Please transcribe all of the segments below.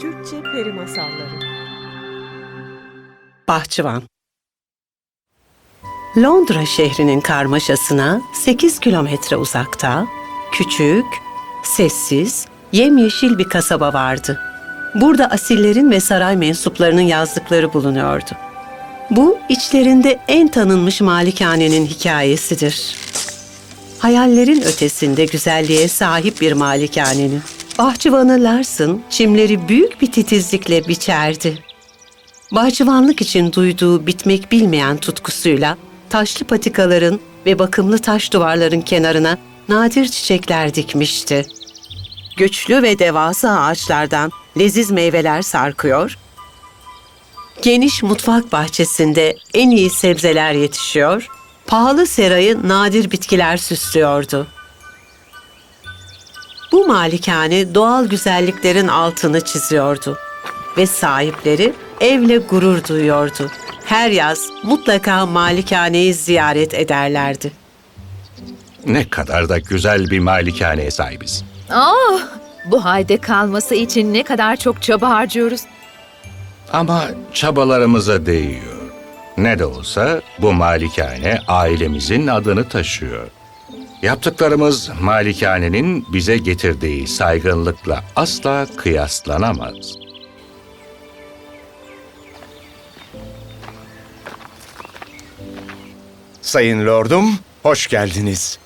Türkçe Peri Masalları Bahçıvan Londra şehrinin karmaşasına 8 kilometre uzakta, küçük, sessiz, yemyeşil bir kasaba vardı. Burada asillerin ve saray mensuplarının yazdıkları bulunuyordu. Bu içlerinde en tanınmış malikanenin hikayesidir. Hayallerin ötesinde güzelliğe sahip bir malikanenin. Bahçıvanı Larson çimleri büyük bir titizlikle biçerdi. Bahçıvanlık için duyduğu bitmek bilmeyen tutkusuyla taşlı patikaların ve bakımlı taş duvarların kenarına nadir çiçekler dikmişti. Güçlü ve devasa ağaçlardan leziz meyveler sarkıyor, geniş mutfak bahçesinde en iyi sebzeler yetişiyor, pahalı serayı nadir bitkiler süslüyordu. Bu malikane doğal güzelliklerin altını çiziyordu ve sahipleri evle gurur duyuyordu. Her yaz mutlaka malikaneyi ziyaret ederlerdi. Ne kadar da güzel bir malikaneye sahibiz. Ah, bu halde kalması için ne kadar çok çaba harcıyoruz. Ama çabalarımıza değiyor. Ne de olsa bu malikane ailemizin adını taşıyor. Yaptıklarımız malikanenin bize getirdiği saygınlıkla asla kıyaslanamaz. Sayın Lordum, hoş geldiniz.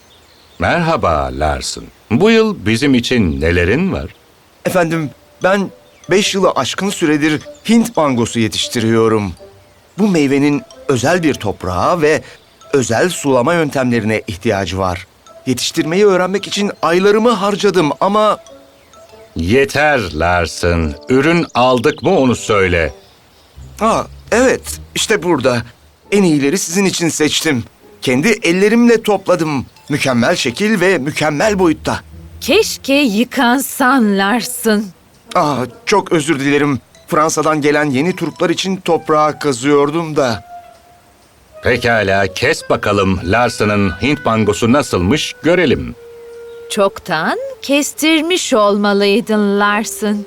Merhaba Larson. Bu yıl bizim için nelerin var? Efendim, ben beş yılı aşkın süredir Hint mangosu yetiştiriyorum. Bu meyvenin özel bir toprağa ve özel sulama yöntemlerine ihtiyacı var. Yetiştirmeyi öğrenmek için aylarımı harcadım ama Yeter Larson. Ürün aldık mı onu söyle. Ha, evet, işte burada. En iyileri sizin için seçtim. Kendi ellerimle topladım. Mükemmel şekil ve mükemmel boyutta. Keşke yıkansanlarsın. Aa, çok özür dilerim. Fransa'dan gelen yeni Turklar için toprağa kazıyordum da. Pekala kes bakalım Larson'ın Hint mangosu nasılmış görelim. Çoktan kestirmiş olmalıydın Larson.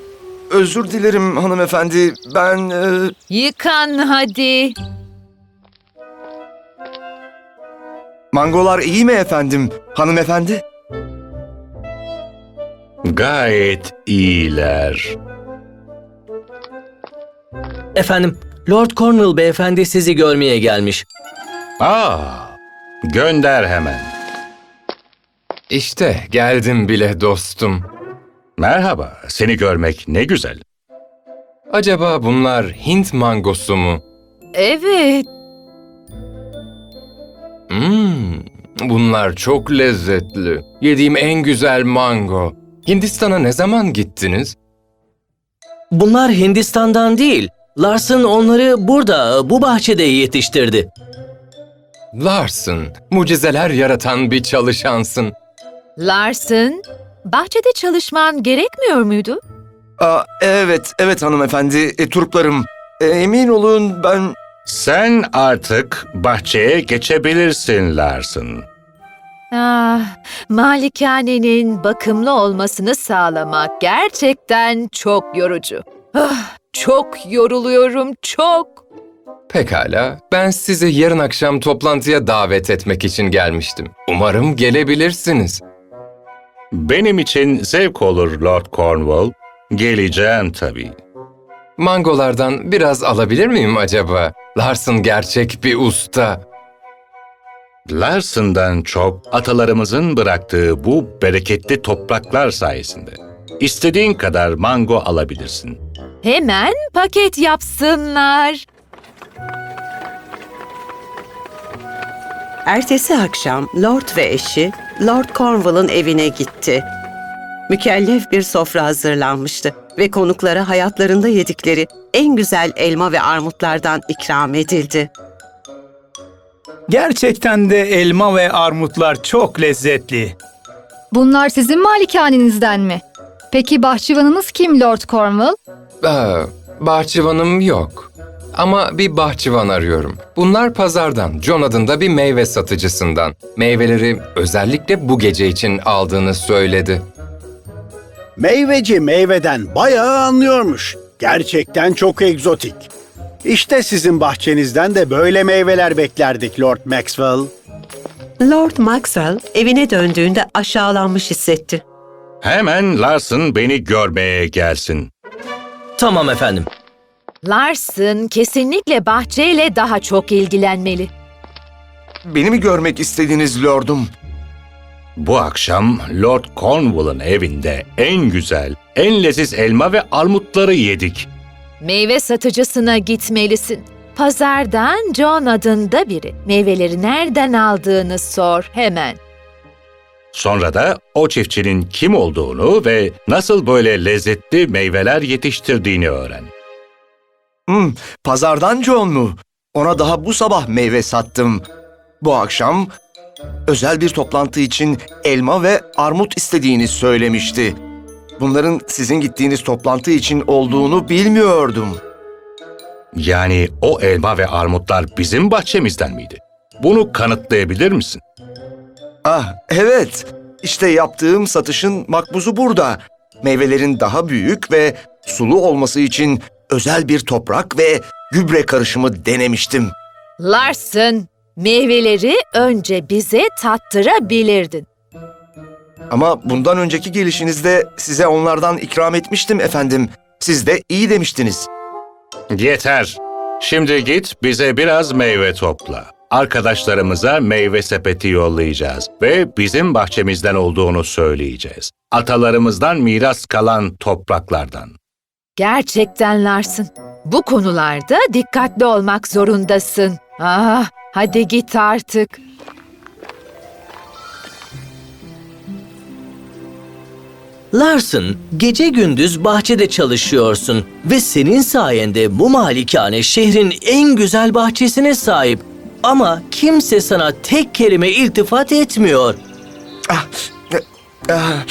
Özür dilerim hanımefendi. Ben... e, Yıkan hadi. mangolar iyi mi efendim? Hanımefendi? Gayet iyiler. Efendim, Lord Cornwall beyefendi sizi görmeye gelmiş. Aa, gönder hemen. İşte geldim bile dostum. Merhaba, seni görmek ne güzel. Acaba bunlar Hint mangosu mu? Evet, Hmm, bunlar çok lezzetli. Yediğim en güzel mango. Hindistan'a ne zaman gittiniz? Bunlar Hindistan'dan değil. Larson onları burada, bu bahçede yetiştirdi. Larson, mucizeler yaratan bir çalışansın. Larson. Bahçede çalışman gerekmiyor muydu? Aa, evet, evet hanımefendi. E, Turklarım. E, emin olun ben... Sen artık bahçeye geçebilirsin Larson. Ah, malikanenin bakımlı olmasını sağlamak gerçekten çok yorucu. Ah, çok yoruluyorum, çok. Pekala, ben sizi yarın akşam toplantıya davet etmek için gelmiştim. Umarım gelebilirsiniz. Benim için zevk olur Lord Cornwall. Geleceğim tabii. Mangolardan biraz alabilir miyim acaba? Larson gerçek bir usta. Larson'dan çok atalarımızın bıraktığı bu bereketli topraklar sayesinde. İstediğin kadar mango alabilirsin. Hemen paket yapsınlar. Ertesi akşam Lord ve eşi Lord Cornwall'ın evine gitti. Mükellef bir sofra hazırlanmıştı ve konuklara hayatlarında yedikleri en güzel elma ve armutlardan ikram edildi. Gerçekten de elma ve armutlar çok lezzetli. Bunlar sizin malikanenizden mi? Peki bahçıvanınız kim Lord Cornwall? Aa, bahçıvanım yok. Ama bir bahçıvan arıyorum. Bunlar pazardan, John adında bir meyve satıcısından. Meyveleri özellikle bu gece için aldığını söyledi. Meyveci meyveden bayağı anlıyormuş. Gerçekten çok egzotik. İşte sizin bahçenizden de böyle meyveler beklerdik Lord Maxwell. Lord Maxwell evine döndüğünde aşağılanmış hissetti. Hemen Larson beni görmeye gelsin. Tamam efendim. Larson kesinlikle bahçeyle daha çok ilgilenmeli. Beni mi görmek istediniz lordum? Bu akşam Lord Cornwall'ın evinde en güzel, en leziz elma ve armutları yedik. Meyve satıcısına gitmelisin. Pazardan John adında biri. Meyveleri nereden aldığını sor hemen. Sonra da o çiftçinin kim olduğunu ve nasıl böyle lezzetli meyveler yetiştirdiğini öğren. Hmm, pazardan John mu? Ona daha bu sabah meyve sattım. Bu akşam özel bir toplantı için elma ve armut istediğini söylemişti. Bunların sizin gittiğiniz toplantı için olduğunu bilmiyordum. Yani o elma ve armutlar bizim bahçemizden miydi? Bunu kanıtlayabilir misin? Ah, evet. İşte yaptığım satışın makbuzu burada. Meyvelerin daha büyük ve sulu olması için özel bir toprak ve gübre karışımı denemiştim. Larson, meyveleri önce bize tattırabilirdin. Ama bundan önceki gelişinizde size onlardan ikram etmiştim efendim. Siz de iyi demiştiniz. Yeter. Şimdi git bize biraz meyve topla. Arkadaşlarımıza meyve sepeti yollayacağız ve bizim bahçemizden olduğunu söyleyeceğiz. Atalarımızdan miras kalan topraklardan. Gerçekten Larson. Bu konularda dikkatli olmak zorundasın. Ah, hadi git artık. Larson, gece gündüz bahçede çalışıyorsun ve senin sayende bu malikane şehrin en güzel bahçesine sahip. Ama kimse sana tek kelime iltifat etmiyor. Ah, e, ah,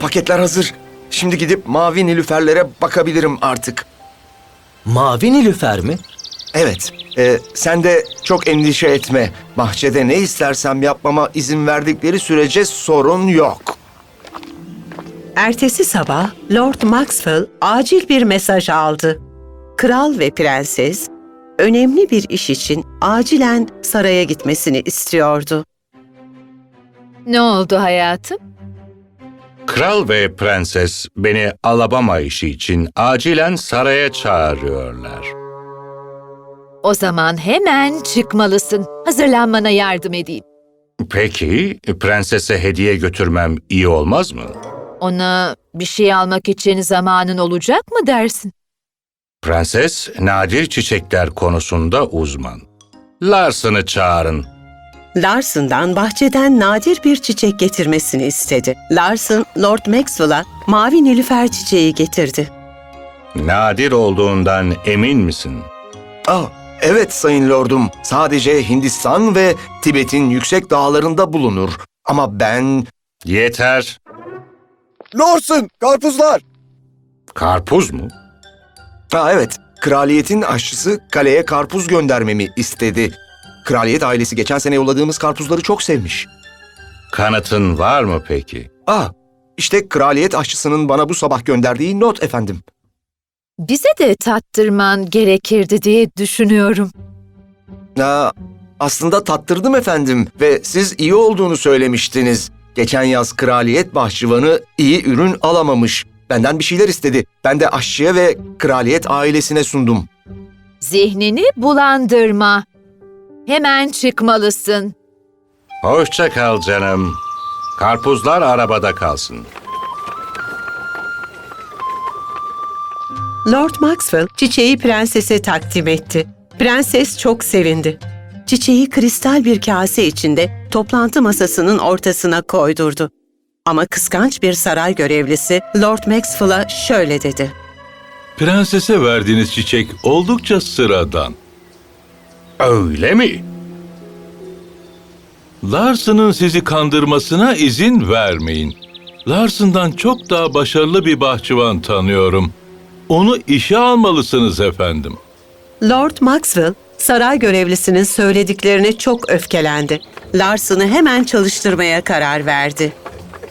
paketler hazır. Şimdi gidip mavi nilüferlere bakabilirim artık. Mavi nilüfer mi? Evet, e, sen de çok endişe etme. Bahçede ne istersem yapmama izin verdikleri sürece sorun yok. Ertesi sabah Lord Maxwell acil bir mesaj aldı. Kral ve prenses önemli bir iş için acilen saraya gitmesini istiyordu. Ne oldu hayatım? Kral ve prenses beni Alabama işi için acilen saraya çağırıyorlar. O zaman hemen çıkmalısın. Hazırlanmana yardım edeyim. Peki, prensese hediye götürmem iyi olmaz mı? Ona bir şey almak için zamanın olacak mı dersin? Prenses, nadir çiçekler konusunda uzman. Larson'ı çağırın. Larson'dan bahçeden nadir bir çiçek getirmesini istedi. Larson, Lord Maxwell'a mavi nilüfer çiçeği getirdi. Nadir olduğundan emin misin? Ah, evet sayın lordum. Sadece Hindistan ve Tibet'in yüksek dağlarında bulunur. Ama ben... Yeter. Lordson, karpuzlar! Karpuz mu? Ha evet, kraliyetin aşçısı kaleye karpuz göndermemi istedi. Kraliyet ailesi geçen sene yolladığımız karpuzları çok sevmiş. Kanıtın var mı peki? Ah, işte kraliyet aşçısının bana bu sabah gönderdiği not efendim. Bize de tattırman gerekirdi diye düşünüyorum. Aa, aslında tattırdım efendim ve siz iyi olduğunu söylemiştiniz. Geçen yaz kraliyet bahçıvanı iyi ürün alamamış. Benden bir şeyler istedi. Ben de aşçıya ve kraliyet ailesine sundum. Zihnini bulandırma. Hemen çıkmalısın. Hoşça kal canım. Karpuzlar arabada kalsın. Lord Maxwell çiçeği prensese takdim etti. Prenses çok sevindi. Çiçeği kristal bir kase içinde toplantı masasının ortasına koydurdu. Ama kıskanç bir saray görevlisi Lord Maxwell'a şöyle dedi. Prensese verdiğiniz çiçek oldukça sıradan. Öyle mi? Larson'ın sizi kandırmasına izin vermeyin. Larson'dan çok daha başarılı bir bahçıvan tanıyorum. Onu işe almalısınız efendim. Lord Maxwell saray görevlisinin söylediklerine çok öfkelendi. Larson'ı hemen çalıştırmaya karar verdi.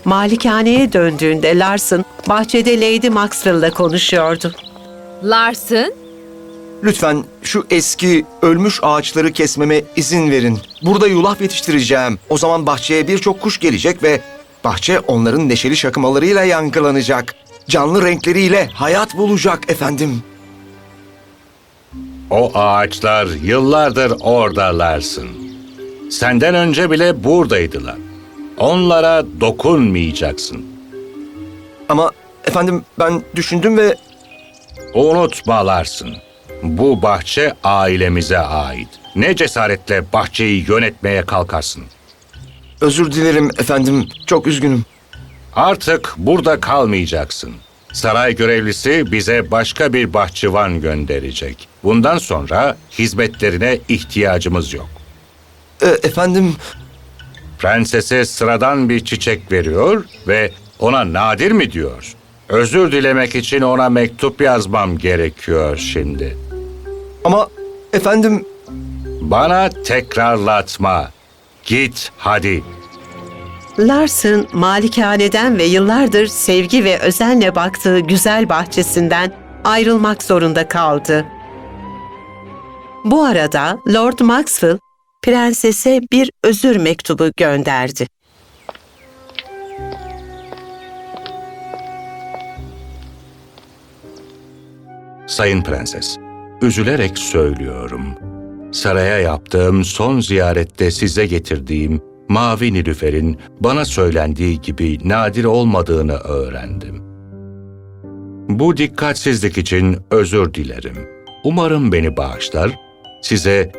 Malikaneye döndüğünde Larson bahçede Lady Maxwell'la konuşuyordu. Larson, Lütfen şu eski ölmüş ağaçları kesmeme izin verin. Burada yulaf yetiştireceğim. O zaman bahçeye birçok kuş gelecek ve bahçe onların neşeli şakımalarıyla yankılanacak. Canlı renkleriyle hayat bulacak efendim. O ağaçlar yıllardır oradallarsın. Senden önce bile buradaydılar. Onlara dokunmayacaksın. Ama efendim ben düşündüm ve Unutmalarsın. Bu bahçe ailemize ait. Ne cesaretle bahçeyi yönetmeye kalkarsın. özür dilerim efendim. Çok üzgünüm. Artık burada kalmayacaksın. Saray görevlisi bize başka bir bahçıvan gönderecek. Bundan sonra hizmetlerine ihtiyacımız yok. E, efendim Prensese sıradan bir çiçek veriyor ve ona nadir mi diyor? Özür dilemek için ona mektup yazmam gerekiyor şimdi. Ama efendim Bana tekrarlatma. Git hadi. Larson malikaneden ve yıllardır sevgi ve özenle baktığı güzel bahçesinden ayrılmak zorunda kaldı. Bu arada Lord Maxwell prensese bir özür mektubu gönderdi. Sayın Prenses, üzülerek söylüyorum. Saraya yaptığım son ziyarette size getirdiğim Mavi Nilüfer'in bana söylendiği gibi nadir olmadığını öğrendim. Bu dikkatsizlik için özür dilerim. Umarım beni bağışlar, size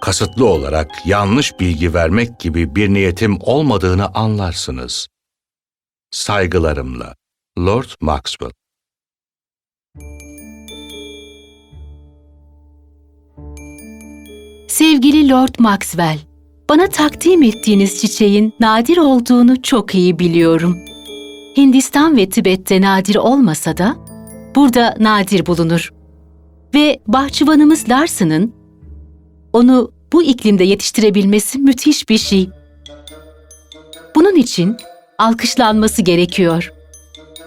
kasıtlı olarak yanlış bilgi vermek gibi bir niyetim olmadığını anlarsınız. Saygılarımla, Lord Maxwell. Sevgili Lord Maxwell, bana takdim ettiğiniz çiçeğin nadir olduğunu çok iyi biliyorum. Hindistan ve Tibet'te nadir olmasa da burada nadir bulunur. Ve bahçıvanımız Larson'ın onu bu iklimde yetiştirebilmesi müthiş bir şey. Bunun için alkışlanması gerekiyor.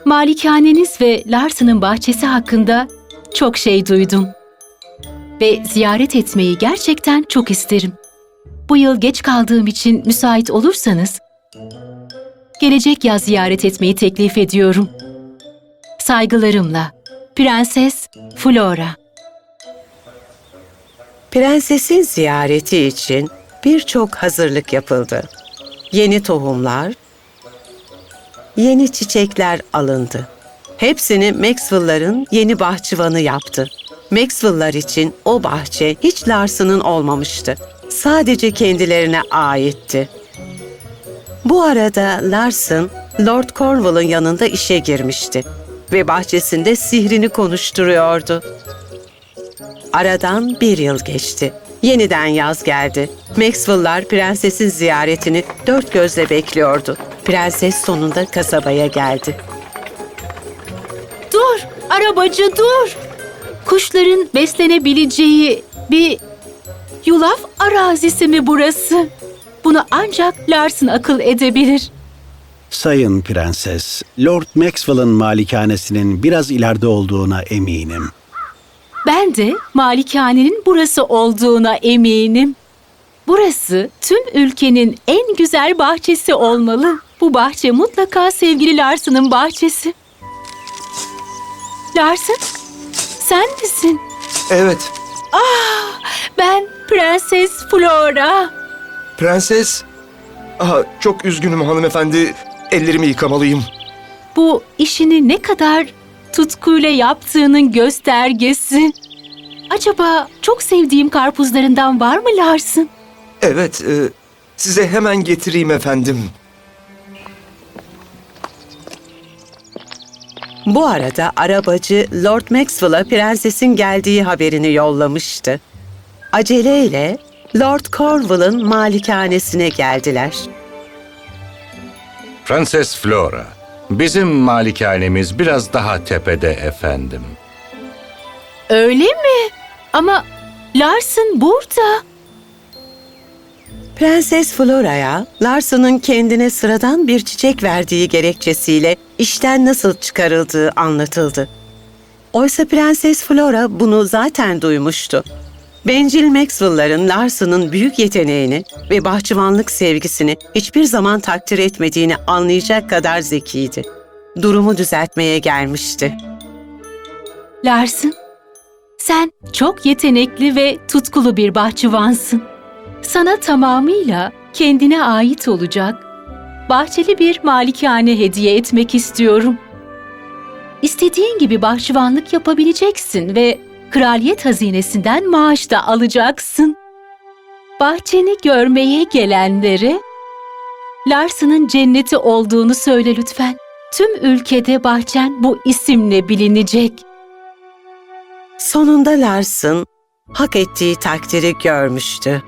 Malikaneniz ve Larson'ın bahçesi hakkında çok şey duydum ve ziyaret etmeyi gerçekten çok isterim. Bu yıl geç kaldığım için müsait olursanız, gelecek yaz ziyaret etmeyi teklif ediyorum. Saygılarımla, Prenses Flora. Prensesin ziyareti için birçok hazırlık yapıldı. Yeni tohumlar, yeni çiçekler alındı. Hepsini Maxwell'ların yeni bahçıvanı yaptı. Maxwell'lar için o bahçe hiç Larson'ın olmamıştı. Sadece kendilerine aitti. Bu arada Larson, Lord Cornwall'ın yanında işe girmişti ve bahçesinde sihrini konuşturuyordu. Aradan bir yıl geçti. Yeniden yaz geldi. Maxwell'lar prensesin ziyaretini dört gözle bekliyordu. Prenses sonunda kasabaya geldi. Dur, arabacı dur. Kuşların beslenebileceği bir yulaf arazisi mi burası? Bunu ancak Larson akıl edebilir. Sayın Prenses, Lord Maxwell'ın malikanesinin biraz ileride olduğuna eminim. Ben de malikanenin burası olduğuna eminim. Burası tüm ülkenin en güzel bahçesi olmalı. Bu bahçe mutlaka sevgili Larson'ın bahçesi. Larson, sen misin? evet Ben Prenses Flora. prenses. Aha, çok üzgünüm hanımefendi. Ellerimi yıkamalıyım. Bu işini ne kadar tutkuyla yaptığının göstergesi. Acaba çok sevdiğim karpuzlarından var mı Larson? Evet, e, size hemen getireyim efendim. Bu arada arabacı Lord Maxwell'a prensesin geldiği haberini yollamıştı. Aceleyle Lord Cornwall'ın malikanesine geldiler. Prenses Flora, bizim malikanemiz biraz daha tepede efendim. Öyle mi? Ama Larson burada. Prenses Flora'ya Larson'ın kendine sıradan bir çiçek verdiği gerekçesiyle işten nasıl çıkarıldığı anlatıldı. Oysa Prenses Flora bunu zaten duymuştu. Bencil Maxwell'ların Larson'ın büyük yeteneğini ve bahçıvanlık sevgisini hiçbir zaman takdir etmediğini anlayacak kadar zekiydi. Durumu düzeltmeye gelmişti. Larson, sen çok yetenekli ve tutkulu bir bahçıvansın. Sana tamamıyla kendine ait olacak bahçeli bir malikane hediye etmek istiyorum. İstediğin gibi bahçıvanlık yapabileceksin ve kraliyet hazinesinden maaş da alacaksın. Bahçeni görmeye gelenlere Larson'ın cenneti olduğunu söyle lütfen. Tüm ülkede bahçen bu isimle bilinecek. Sonunda Larson hak ettiği takdiri görmüştü.